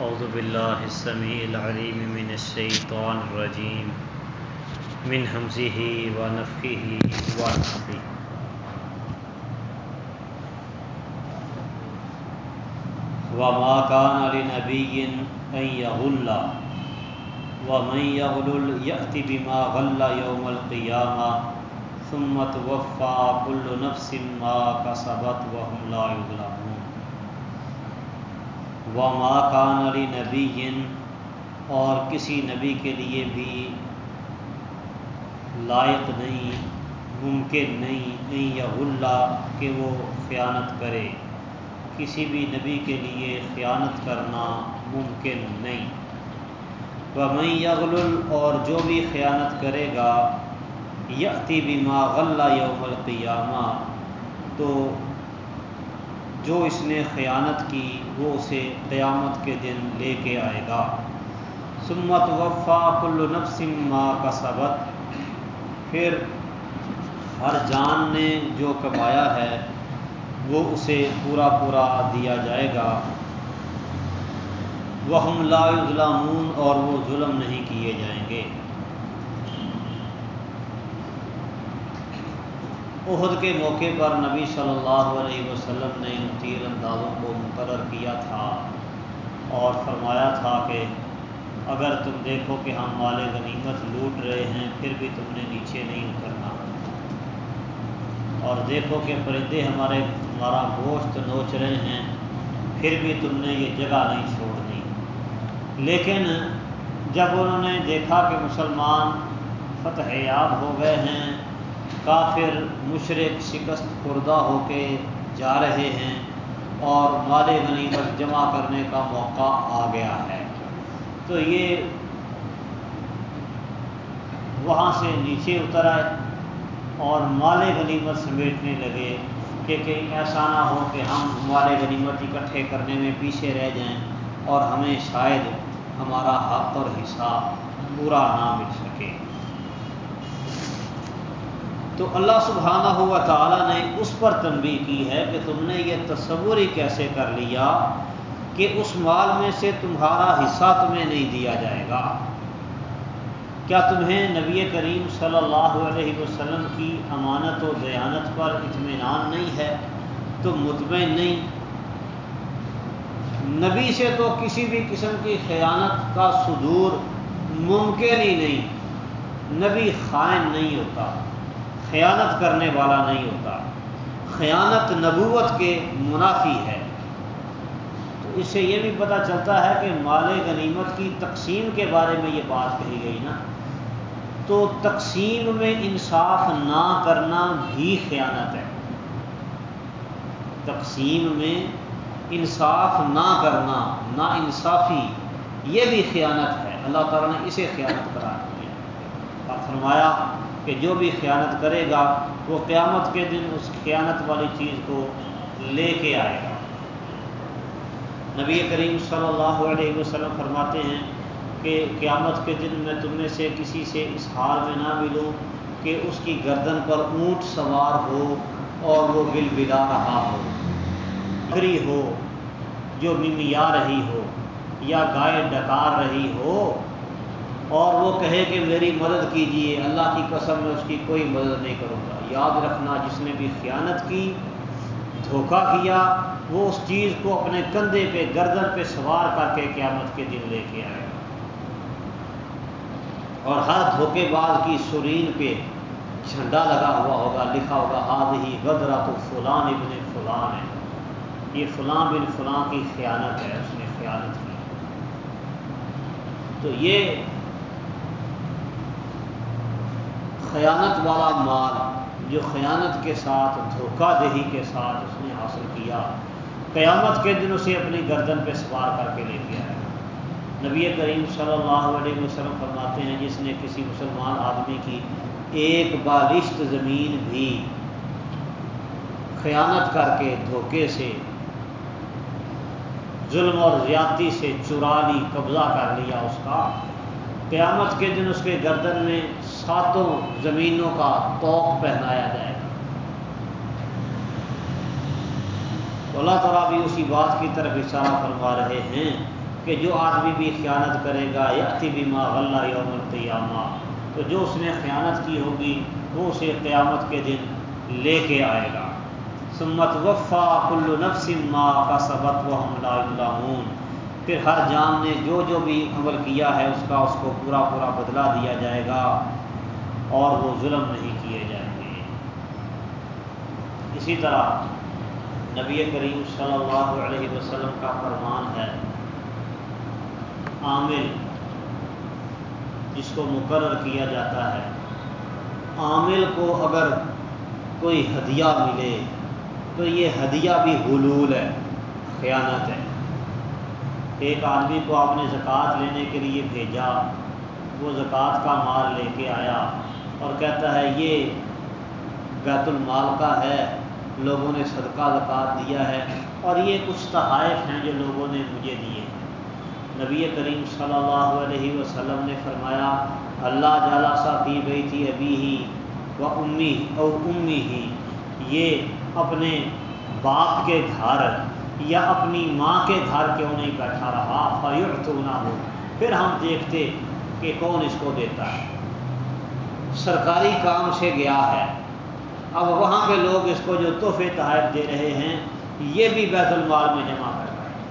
أعوذ بالله السميع العليم من الشيطان الرجيم. من همزه ونفخه ونفخه. وما كان لنبي أن يغل. ومن يغلل يأتي بما غل يوم القيامة. ثم توفى كل نفس ما كسبت وهم لا يظلمون. و کان علی نبی اور کسی نبی کے لیے بھی لائق نہیں، ممکن نہیں نہیں یا اللہ کہ وہ خیانت کرے۔ کسی بھی نبی کے لیے خیانت کرنا ممکن نہیں۔ و میں یغل اور جو بھی خیانت کرے گا یتی بھی ماں غلّہ یوم القیامہ، تو جو اس نے خیانت کی وہ اسے قیامت کے دن لے کے آئے گا۔ سمت وفا کل نفسم ما کا سبق پھر ہر جان نے جو کمایا ہے وہ اسے پورا پورا دیا جائے گا۔ وہ ہم لا ظلمون اور وہ ظلم نہیں کیے جائیں گے۔ عہد کے موقع پر نبی صلی اللہ علیہ وسلم نے ان تیر اندازوں کو مقرر کیا تھا اور فرمایا تھا کہ اگر تم دیکھو کہ ہم مال غنیمت لوٹ رہے ہیں، پھر بھی تم نے نیچے نہیں اترنا۔ اور دیکھو کہ پرندے ہمارے، ہمارا گوشت نوچ رہے ہیں، پھر بھی تم نے یہ جگہ نہیں چھوڑنی۔ لیکن جب انہوں نے دیکھا کہ مسلمان فتح یاب ہو گئے ہیں کافر مشرق شکست خوردہ ہو کے جا رہے ہیں اور مال غنیمت جمع کرنے کا موقع آ گیا ہے۔ تو یہ وہاں سے نیچے اتر آئے اور مال غنیمت سمیٹنے لگے کہ کہیں ایسا نہ ہو کہ ہم مال غنیمت اکٹھے کرنے میں پیچھے رہ جائیں اور ہمیں شاید ہمارا حق اور حصہ پورا نہ مل سکے۔ تو اللہ سبحانہ ہوا تعالیٰ نے اس پر تنبیہ کی ہے کہ تم نے یہ تصور ہی کیسے کر لیا کہ اس مال میں سے تمہارا حصہ تمہیں نہیں دیا جائے گا؟ کیا تمہیں نبی کریم صلی اللہ علیہ وسلم کی امانت و دیانت پر اطمینان نہیں ہے؟ تو مطمئن نہیں۔ نبی سے تو کسی بھی قسم کی خیانت کا صدور ممکن ہی نہیں۔ نبی خائن نہیں ہوتا۔ خیانت کرنے والا نہیں ہوتا۔ خیانت نبوت کے منافی ہے۔ تو اس سے یہ بھی پتہ چلتا ہے کہ مال غنیمت کی تقسیم کے بارے میں یہ بات کہی گئی نا۔ تو تقسیم میں انصاف نہ کرنا بھی خیانت ہے۔ تقسیم میں انصاف نہ کرنا نا انصافی یہ بھی خیانت ہے۔ اللہ تعالیٰ نے اسے خیانت قرار دیا۔ اور فرمایا کہ جو بھی خیانت کرے گا، وہ قیامت کے دن اس خیانت والی چیز کو لے کے آئے گا۔ نبی کریم صلی اللہ علیہ وسلم فرماتے ہیں کہ قیامت کے دن میں تم میں سے کسی سے اس حال میں نہ ملوں کہ اس کی گردن پر اونٹ سوار ہو اور وہ بل بلا رہا ہو، بکری ہو، جو ممیا رہی ہو یا گائے ڈکار رہی ہو۔ اور وہ کہے کہ میری مدد کیجیے اللہ کی قسم میں اس کی کوئی مدد نہیں کروں گا۔ یاد رکھنا، جس نے بھی خیانت کی، دھوکہ کیا، وہ اس چیز کو اپنے کندھے پہ، گردن پہ سوار کر کے قیامت کے دن لے کے آئے۔ اور ہر دھوکے باز کی سرین پہ جھنڈا لگا ہوا ہوگا، لکھا ہوگا ہاد ہی غدرا تو فلان ابن فلان ہے۔ یہ فلاں بن فلاں کی خیانت ہے، اس نے خیانت کی۔ تو یہ خیانت والا مال جو خیانت کے ساتھ دھوکہ دہی کے ساتھ اس نے حاصل کیا، قیامت کے دن اسے اپنی گردن پہ سوار کر کے لے کے آیا نبی کریم صلی اللہ علیہ وسلم فرماتے ہیں، جس نے کسی مسلمان آدمی کی ایک بالشت زمین بھی خیانت کر کے دھوکے سے، ظلم اور زیادتی سے چرا لی، قبضہ کر لیا، اس کا قیامت کے دن اس کے گردن میں ساتوں زمینوں کا توق پہنایا جائے گا۔ تو اللہ تعالیٰ بھی اسی بات کی طرف اشارہ فرما رہے ہیں کہ جو آدمی بھی خیانت کرے گا یا بھی ماں غلّہ یوم القیامہ، تو جو اس نے خیانت کی ہوگی، وہ اسے قیامت کے دن لے کے آئے گا۔ سمت وفا کل نفس ما کا سبق و ہم پھر ہر جان نے جو جو بھی عمل کیا ہے، اس کا اس کو پورا پورا بدلا دیا جائے گا اور وہ ظلم نہیں کیے جائیں گے۔ اسی طرح نبی کریم صلی اللہ علیہ وسلم کا فرمان ہے، عامل جس کو مقرر کیا جاتا ہے، عامل کو اگر کوئی ہدیہ ملے تو یہ ہدیہ بھی حلول ہے، خیانت ہے۔ ایک آدمی کو آپ نے زکوٰۃ لینے کے لیے بھیجا، وہ زکوٰۃ کا مال لے کے آیا اور کہتا ہے، یہ بیت المال کا ہے، لوگوں نے صدقہ زکوٰۃ دیا ہے اور یہ کچھ تحائف ہیں جو لوگوں نے مجھے دیے ہیں۔ نبی کریم صلی اللہ علیہ وسلم نے فرمایا، اللہ جالا سا پی گئی تھی ابھی ہی و امی اور امی ہی یہ اپنے باپ کے گھر یا اپنی ماں کے گھر کیوں نہیں بیٹھا رہا؟ فیور تو نہ ہو پھر ہم دیکھتے کہ کون اس کو دیتا ہے۔ سرکاری کام سے گیا ہے۔ اب وہاں پہ لوگ اس کو جو تحفے تحائف دے رہے ہیں، یہ بھی بیت المال میں جمع کر رہے ہیں۔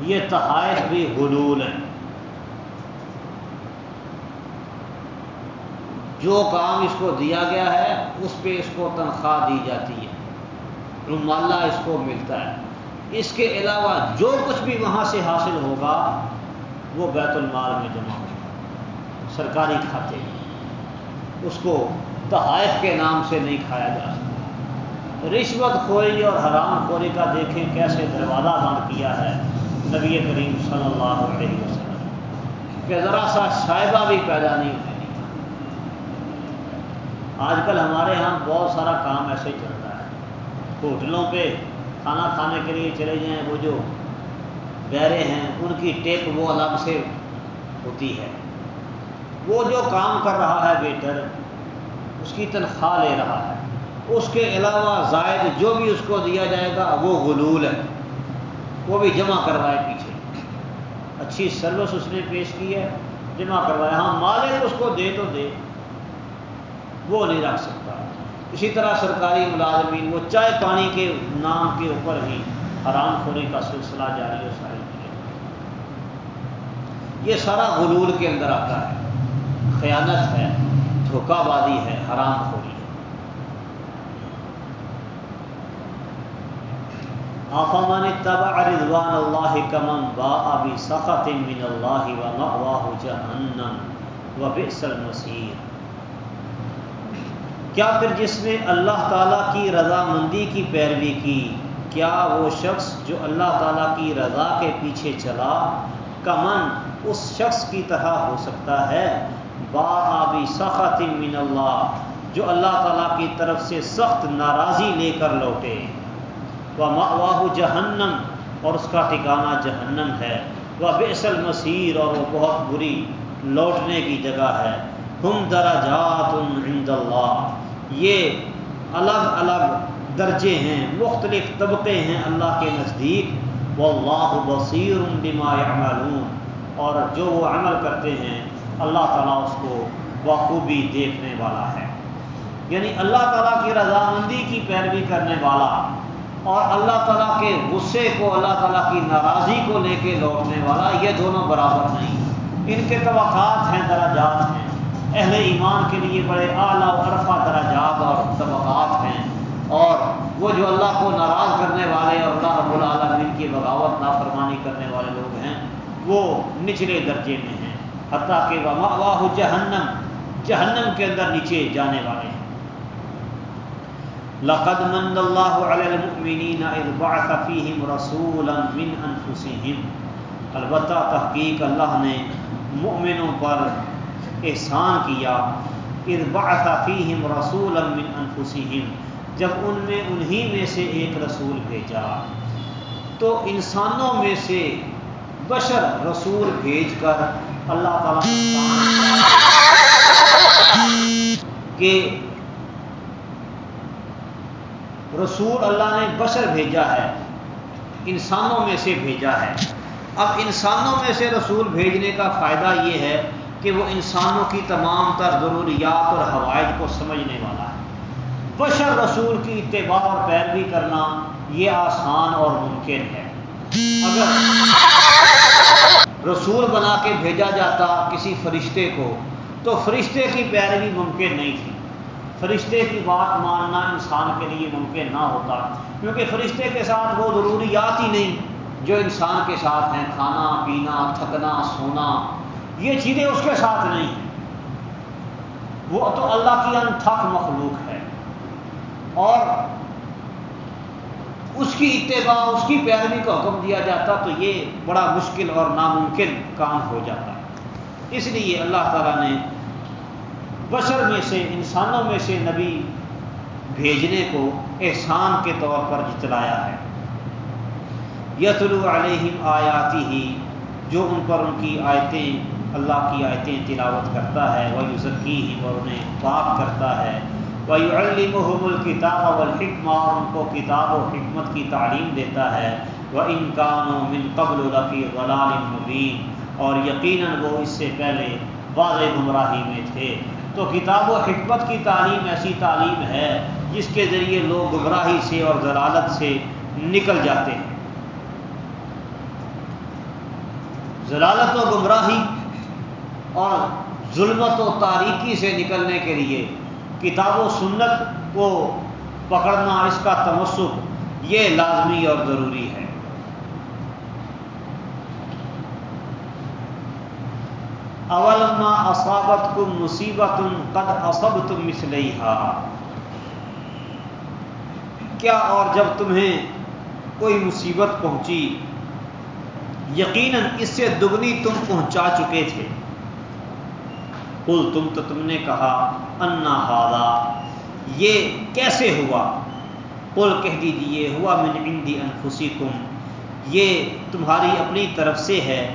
یہ تحائف بھی حلول ہیں۔ جو کام اس کو دیا گیا ہے، اس پہ اس کو تنخواہ دی جاتی ہے۔ رومالہ اس کو ملتا ہے۔ اس کے علاوہ جو کچھ بھی وہاں سے حاصل ہوگا، وہ بیت المال میں جمع ہوگا، سرکاری کھاتے اس کو تحائف کے نام سے نہیں کھایا جا سکتا۔ رشوت خوری اور حرام خوری کا دیکھیں کیسے دروازہ بند کیا ہے نبی کریم صلی اللہ علیہ وسلم۔ کہ ذرا سا شائبہ بھی پیدا نہیں ہونے آج کل ہمارے یہاں بہت سارا کام ایسے ہی ہے۔ ہوٹلوں پہ کھانا کھانے کے لیے چلے جائیں، وہ جو بیرے ہیں، ان کی ٹیپ وہ الگ سے ہوتی ہے۔ وہ جو کام کر رہا ہے ویٹر، اس کی تنخواہ لے رہا ہے۔ اس کے علاوہ زائد جو بھی اس کو دیا جائے گا، وہ غلول ہے۔ وہ بھی جمع کروائے پیچھے۔ اچھی سروس اس نے پیش کی ہے، جمع کروایا ہاں مالک اس کو دے تو دے، وہ نہیں رکھ سکتا۔ اسی طرح سرکاری ملازمین، وہ چائے پانی کے نام کے اوپر ہی حرام خوری کا سلسلہ جاری و ساری یہ سارا غلول کے اندر آتا ہے۔ خیانت ہے، دھوکہ بازی ہے، حرام خوری ہے۔ آفامان تبع رضوان اللہ کمن با ابی سخت من اللہ و مواہ جہنم و بئس المصیر۔ کیا پھر جس نے اللہ تعالیٰ کی رضامندی کی پیروی کی؟ کیا وہ شخص جو اللہ تعالیٰ کی رضا کے پیچھے چلا کمن اس شخص کی طرح ہو سکتا ہے؟ با آبی سخت من اللہ جو اللہ تعالیٰ کی طرف سے سخت ناراضی لے کر لوٹے۔ وہ واہ جہنم اور اس کا ٹھکانہ جہنم ہے۔ وہ بیسل مسیر اور وہ بہت بری لوٹنے کی جگہ ہے۔ ہم درجات عند اللہ یہ الگ الگ درجے ہیں، مختلف طبقے ہیں اللہ کے نزدیک۔ وہ اللہ بصیر بما يعملون اور جو وہ عمل کرتے ہیں، اللہ تعالیٰ اس کو بخوبی دیکھنے والا ہے۔ یعنی اللہ تعالیٰ کی رضامندی کی پیروی کرنے والا اور اللہ تعالیٰ کے غصے کو، اللہ تعالیٰ کی ناراضی کو لے کے لوٹنے والا، یہ دونوں برابر نہیں۔ ان کے توقعات ہیں، درجات ہیں۔ اہل ایمان کے لیے بڑے اعلیٰ و عرفہ دراجات اور طبقات ہیں اور وہ جو اللہ کو ناراض کرنے والے اور اللہ رب العالمین کی بغاوت نافرمانی کرنے والے لوگ ہیں، وہ نچلے درجے میں ہیں۔ حتیٰ کہ واہ جہنم جہنم کے اندر نیچے جانے والے ہیں۔ لقد من اللہ علی المؤمنین اذ بعث فیہم رسولا من انفسہم البتہ تحقیق اللہ نے مؤمنوں پر احسان کیا اربعث فیہم رسولا من انفسہم جب ان میں، انہی میں سے ایک رسول بھیجا۔ تو انسانوں میں سے بشر رسول بھیج کر اللہ تعالیٰ کہ رسول اللہ نے بشر بھیجا ہے، انسانوں میں سے بھیجا ہے۔ اب انسانوں میں سے رسول بھیجنے کا فائدہ یہ ہے کہ وہ انسانوں کی تمام تر ضروریات اور حوائج کو سمجھنے والا ہے۔ بشر رسول کی اتباع اور پیروی کرنا یہ آسان اور ممکن ہے۔ اگر رسول بنا کے بھیجا جاتا کسی فرشتے کو، تو فرشتے کی پیروی ممکن نہیں تھی۔ فرشتے کی بات ماننا انسان کے لیے ممکن نہ ہوتا، کیونکہ فرشتے کے ساتھ وہ ضروریات ہی نہیں جو انسان کے ساتھ ہیں، کھانا، پینا، تھکنا، سونا یہ چیزیں اس کے ساتھ نہیں ہیں۔ وہ تو اللہ کی انتھک مخلوق ہے۔ اور اس کی اتباع، اس کی پیروی کا حکم دیا جاتا تو یہ بڑا مشکل اور ناممکن کام ہو جاتا۔ اس لیے اللہ تعالیٰ نے بشر میں سے، انسانوں میں سے نبی بھیجنے کو احسان کے طور پر جتلایا ہے۔ یتلو علیہم آیاتی ہی جو ان پر ان کی آیتیں اللہ کی آیتیں تلاوت کرتا ہے وہ یوزکی ہی اور انہیں پاک کرتا ہے۔ وَيُعَلِّمُهُمُ الْكِتَابَ وَالْحِكْمَةَ اور ان کو کتاب و حکمت کی تعلیم دیتا ہے۔ وہ انکانوں من قبل الفی غلال مبین اور یقیناً وہ اس سے پہلے واضح گمراہی میں تھے۔ تو کتاب و حکمت کی تعلیم ایسی تعلیم ہے جس کے ذریعے لوگ گمراہی سے اور ضلالت سے نکل جاتے ہیں۔ ضلالت و گمراہی اور ظلمت و تاریکی سے نکلنے کے لیے کتاب و سنت کو پکڑنا اس کا تمسک، یہ لازمی اور ضروری ہے۔ اولما اصابت کم مصیبت قد اصب تم کیا اور جب تمہیں کوئی مصیبت پہنچی، یقیناً اس سے دگنی تم پہنچا چکے تھے۔ کل تم تو تم نے کہا، انا ہادا یہ کیسے ہوا؟ کل کہہ دیجیے ہوا من عندی انفسی یہ تمہاری اپنی طرف سے ہے۔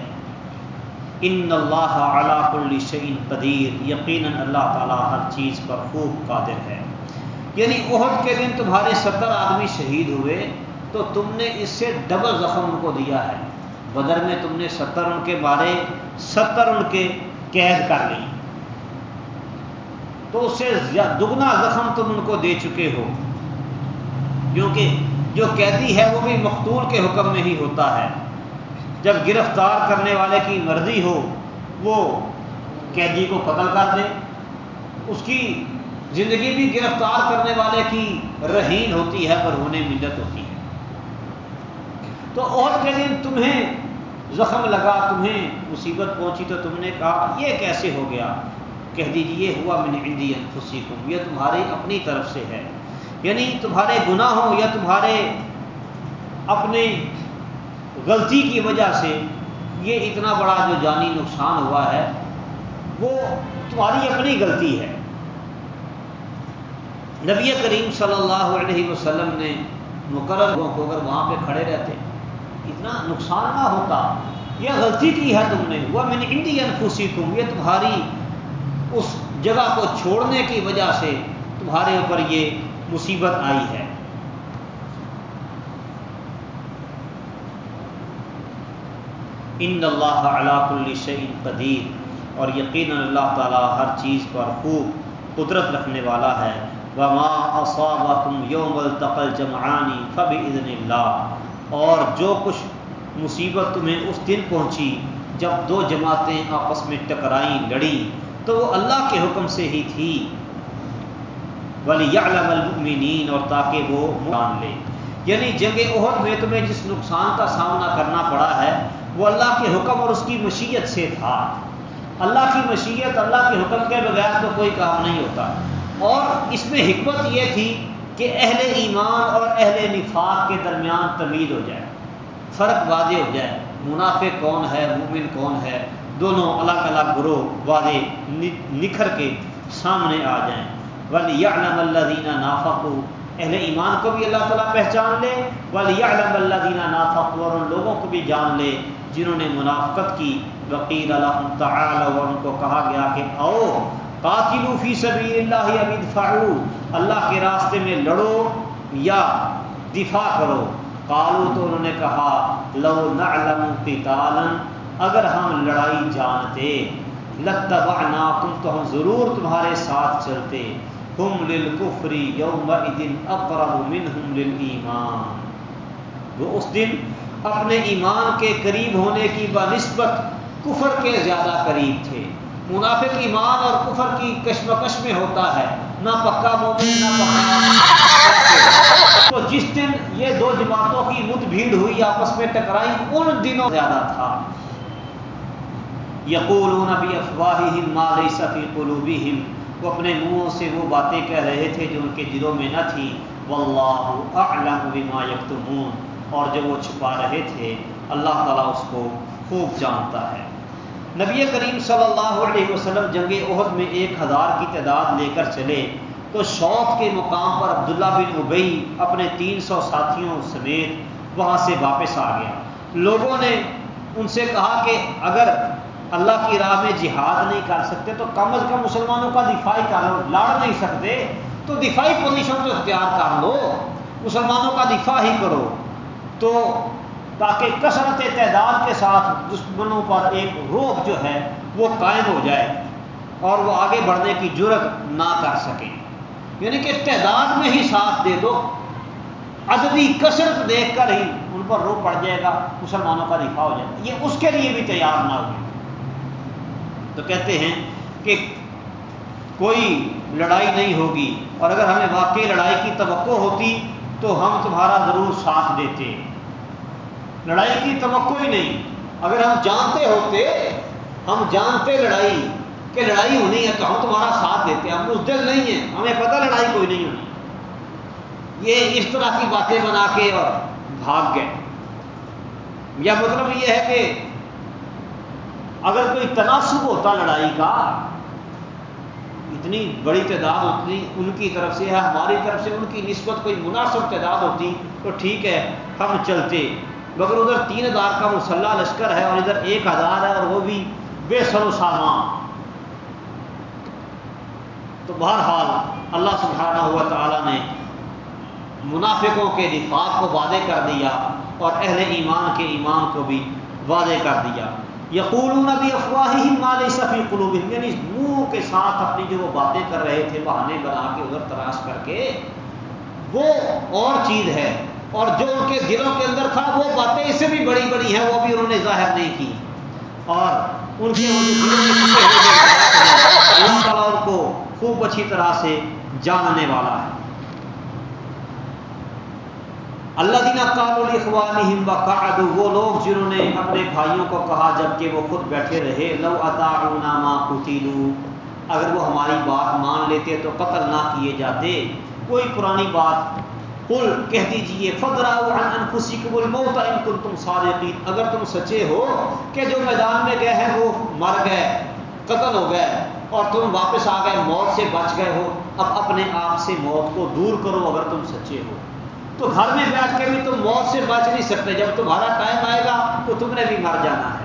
ان اللہ علا کل شعین قدیر، یقیناً اللہ تعالیٰ ہر چیز پر خوب قادر ہے۔ یعنی عہد کے دن تمہارے ستر آدمی شہید ہوئے، تو تم نے اس سے ڈبل زخم ان کو دیا ہے۔ بدر میں تم نے ستر ان کے مارے ستر ان کے قید کر لی۔ تو اس سے دگنا زخم تم ان کو دے چکے ہو۔ کیونکہ جو قیدی ہے وہ بھی مقتول کے حکم میں ہی ہوتا ہے۔ جب گرفتار کرنے والے کی مرضی ہو، وہ قیدی کو قتل کر دے۔ اس کی زندگی بھی گرفتار کرنے والے کی رہین ہوتی ہے پر ہونے ملت ہوتی ہے۔ تو اور کے دن تمہیں زخم لگا، تمہیں مصیبت پہنچی تو تم نے کہا، یہ کیسے ہو گیا؟ کہہ دیجیے ہوا من عندی انفسکم، یہ تمہاری اپنی طرف سے ہے۔ یعنی تمہارے گناہوں یا تمہارے اپنے غلطی کی وجہ سے یہ اتنا بڑا جو جانی نقصان ہوا ہے، وہ تمہاری اپنی غلطی ہے۔ نبی کریم صلی اللہ علیہ وسلم نے مقرر ہو اگر وہاں پہ کھڑے رہتے، اتنا نقصان نہ ہوتا، یہ غلطی کی ہے تم نے۔ وہ میں نے انڈین خوشی تم یہ تمہاری اس جگہ کو چھوڑنے کی وجہ سے تمہارے اوپر یہ مصیبت آئی ہے۔ ان اللہ علاق الشعین قدیر اور یقیناً اللہ تعالیٰ ہر چیز پر خوب قدرت رکھنے والا ہے۔ وما اصابکم یوم التقل جمعانی فب اللہ اور جو کچھ مصیبت تمہیں اس دن پہنچی، جب دو جماعتیں آپس میں ٹکرائیں لڑیں تو وہ اللہ کے حکم سے ہی تھی۔ ولی المؤمنین اور تاکہ وہ مان لے۔ یعنی جنگ عہد میں تمہیں جس نقصان کا سامنا کرنا پڑا ہے، وہ اللہ کے حکم اور اس کی مشیت سے تھا۔ اللہ کی مشیت، اللہ کے حکم کے بغیر تو کوئی کام نہیں ہوتا۔ اور اس میں حکمت یہ تھی کہ اہل ایمان اور اہل نفاق کے درمیان تمید ہو جائے، فرق واضح ہو جائے۔ منافع کون ہے؟ مومن کون ہے؟ دونوں الگ الگ گروہ واضح نکھر کے سامنے آ جائیں۔ ولی علم اللہ دینا نافق اہل ایمان کو بھی اللہ تعالیٰ پہچان لے۔ ولی علم اللہ دینا نافق اور ان لوگوں کو بھی جان لے جنہوں نے منافقت کی۔ وکیل اللہ تعالی اور ان کو کہا گیا کہ او قاتلو فی سبیل اللہ امید اللہ کے راستے میں لڑو یا دفاع کرو۔ کالو تو انہوں نے کہا، لو نعلم قتالا اگر ہم لڑائی جانتے لتبعناکم تو ہم ضرور تمہارے ساتھ چلتے۔ ہم للکفری یومئذ اقرب منہم للایمان۔ وہ اس دن اپنے ایمان کے قریب ہونے کی بنسبت کفر کے زیادہ قریب تھے۔ منافق ایمان اور کفر کی کشمکش میں ہوتا ہے۔ نہ پکا مومن، نہ پکا تو جس دن یہ دو جماعتوں کی مت بھیڑ ہوئی، آپس میں ٹکرائی ان دنوں زیادہ تھا۔ یقولون بھی افواہ مال صفی قلوبی وہ اپنے منہوں سے وہ باتیں کہہ رہے تھے جو ان کے دلوں میں نہ تھی واللہ اعلم بما یکتمون۔ اور جو وہ چھپا رہے تھے، اللہ تعالیٰ اس کو خوب جانتا ہے۔ نبی کریم صلی اللہ علیہ وسلم جنگ عہد میں ایک ہزار کی تعداد لے کر چلے۔ تو شوق کے مقام پر عبداللہ بن ابئی اپنے تین سو ساتھیوں سمیت وہاں سے واپس آ گیا لوگوں نے ان سے کہا کہ اگر اللہ کی راہ میں جہاد نہیں کر سکتے، تو کم از کم مسلمانوں کا دفاعی کر لو لڑ نہیں سکتے۔ تو دفاعی پوزیشن تو اختیار کر لو۔ مسلمانوں کا دفاع ہی کرو۔ تو تاکہ کثرت تعداد کے ساتھ دشمنوں پر ایک روک جو ہے وہ قائم ہو جائے اور وہ آگے بڑھنے کی جرت نہ کر سکیں یعنی کہ تعداد میں ہی ساتھ دے دو۔ عددی کثرت دیکھ کر ہی ان پر روک پڑ جائے گا، مسلمانوں کا دفاع ہو جائے گا۔ یہ اس کے لیے بھی تیار نہ ہوئے۔ تو کہتے ہیں کہ کوئی لڑائی نہیں ہوگی اور اگر ہمیں واقعی لڑائی کی توقع ہوتی تو ہم تمہارا ضرور ساتھ دیتے۔ لڑائی کی توقع ہی نہیں۔ اگر ہم جانتے ہوتے، ہم جانتے لڑائی کہ لڑائی ہونی ہے تو ہم تمہارا ساتھ دیتے۔ ہم اس دل نہیں ہیں، ہمیں پتہ لڑائی کوئی نہیں ہونی یہ اس طرح کی باتیں بنا کے اور بھاگ گئے۔ یا مطلب یہ ہے کہ اگر کوئی تناسب ہوتا لڑائی کا، اتنی بڑی تعداد ہوتی ان کی طرف سے ہے، ہماری طرف سے ان کی نسبت کوئی مناسب تعداد ہوتی تو ٹھیک ہے، ہم چلتے۔ مگر ادھر تین ہزار کا مسلح لشکر ہے اور ادھر ایک ہزار ہے اور وہ بھی بے سر و سامان۔ تو بہرحال اللہ سبحانہ ہوا تعالیٰ نے منافقوں کے نفاق کو وعدے کر دیا اور اہل ایمان کے ایمان کو بھی وعدے کر دیا۔ یقول بھی افواہ ہی مال صفی قلوب یعنی منہ کے ساتھ اپنی جو وہ باتیں کر رہے تھے، بہانے بنا کے ادھر تراش کر کے، وہ اور چیز ہے۔ اور جو ان کے دلوں کے اندر تھا، وہ باتیں اس سے بھی بڑی بڑی ہیں، وہ بھی انہوں نے ظاہر نہیں کی۔ اور ان کے اللہ تعالیٰ ان کو خوب اچھی طرح سے جاننے والا ہے۔ اللہ دینا کال اخوان وہ لوگ جنہوں نے اپنے بھائیوں کو کہا جبکہ وہ خود بیٹھے رہے، لو اتا نامہ قتیلو اگر وہ ہماری بات مان لیتے تو قتل نہ کیے جاتے۔ کوئی پرانی بات کل کہہ دیجیے فدرا خوشی قبول موت ان کل تم سارے اگر تم سچے ہو کہ جو میدان میں گئے ہیں، وہ مر گئے، قتل ہو گئے، اور تم واپس آ گئے، موت سے بچ گئے ہو، اب اپنے آپ سے موت کو دور کرو اگر تم سچے ہو۔ تو گھر میں بیٹھ کے بھی تم موت سے بچ نہیں سکتے۔ جب تمہارا ٹائم آئے گا تو تم نے بھی مر جانا ہے۔